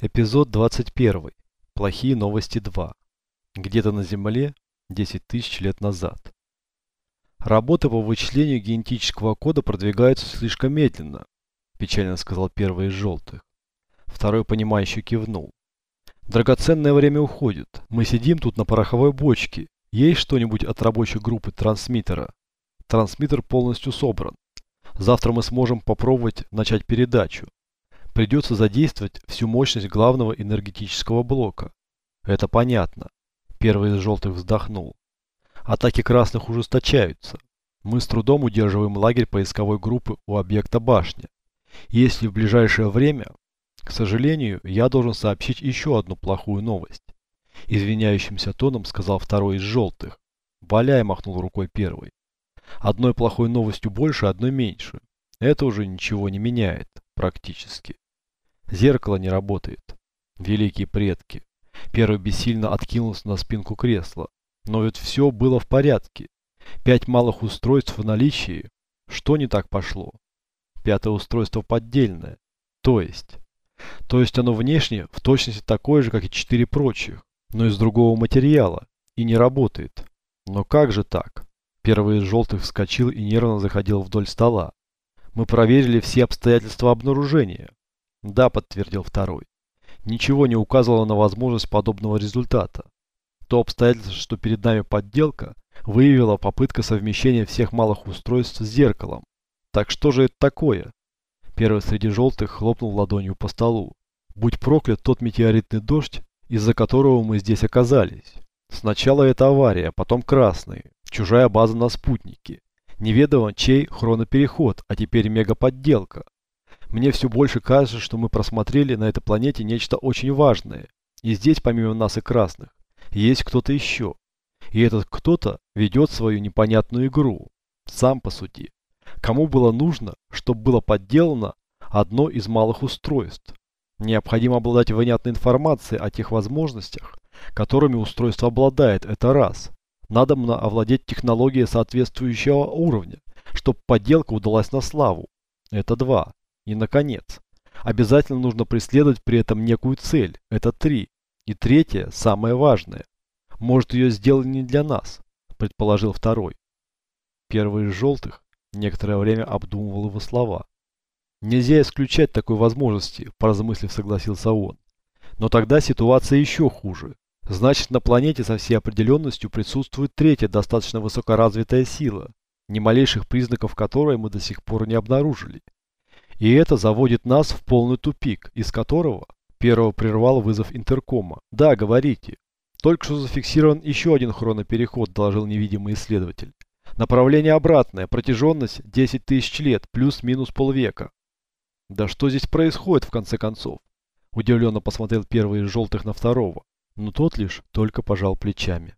Эпизод 21. Плохие новости 2. Где-то на Земле 10 тысяч лет назад. Работы по вычислению генетического кода продвигаются слишком медленно, печально сказал первый из желтых. Второй, понимающе кивнул. Драгоценное время уходит. Мы сидим тут на пороховой бочке. Есть что-нибудь от рабочей группы трансмиттера? Трансмиттер полностью собран. Завтра мы сможем попробовать начать передачу придется задействовать всю мощность главного энергетического блока. Это понятно. Первый из желтых вздохнул. Атаки красных ужесточаются. Мы с трудом удерживаем лагерь поисковой группы у объекта башни. Если в ближайшее время, к сожалению, я должен сообщить еще одну плохую новость. Извиняющимся тоном сказал второй из желтых. Валяй махнул рукой первый. Одной плохой новостью больше, одной меньше. Это уже ничего не меняет, практически. Зеркало не работает. Великие предки. Первый бессильно откинулся на спинку кресла. Но ведь все было в порядке. Пять малых устройств в наличии. Что не так пошло? Пятое устройство поддельное. То есть? То есть оно внешне в точности такое же, как и четыре прочих, но из другого материала и не работает. Но как же так? Первый из желтых вскочил и нервно заходил вдоль стола. Мы проверили все обстоятельства обнаружения. Да, подтвердил второй. Ничего не указывало на возможность подобного результата. То обстоятельство, что перед нами подделка, выявила попытка совмещения всех малых устройств с зеркалом. Так что же это такое? Первый среди желтых хлопнул ладонью по столу. Будь проклят тот метеоритный дождь, из-за которого мы здесь оказались. Сначала это авария, потом красные, чужая база на спутнике. Неведомо чей хронопереход, а теперь мегаподделка. Мне все больше кажется, что мы просмотрели на этой планете нечто очень важное. И здесь, помимо нас и красных, есть кто-то еще. И этот кто-то ведет свою непонятную игру. Сам посуди. Кому было нужно, чтобы было подделано одно из малых устройств? Необходимо обладать внятной информацией о тех возможностях, которыми устройство обладает, это раз. Надо овладеть технологией соответствующего уровня, чтобы подделка удалась на славу. Это два. И, наконец, обязательно нужно преследовать при этом некую цель. Это три. И третье, самое важное. Может, ее сделали не для нас, предположил второй. Первый из желтых некоторое время обдумывал его слова. Нельзя исключать такой возможности, поразмыслив, согласился он. Но тогда ситуация еще хуже. Значит, на планете со всей определенностью присутствует третья достаточно высокоразвитая сила, ни малейших признаков которой мы до сих пор не обнаружили. И это заводит нас в полный тупик, из которого первого прервал вызов интеркома. Да, говорите. Только что зафиксирован еще один хронопереход, доложил невидимый исследователь. Направление обратное, протяженность 10 тысяч лет, плюс-минус полвека. Да что здесь происходит в конце концов? Удивленно посмотрел первый из желтых на второго, но тот лишь только пожал плечами.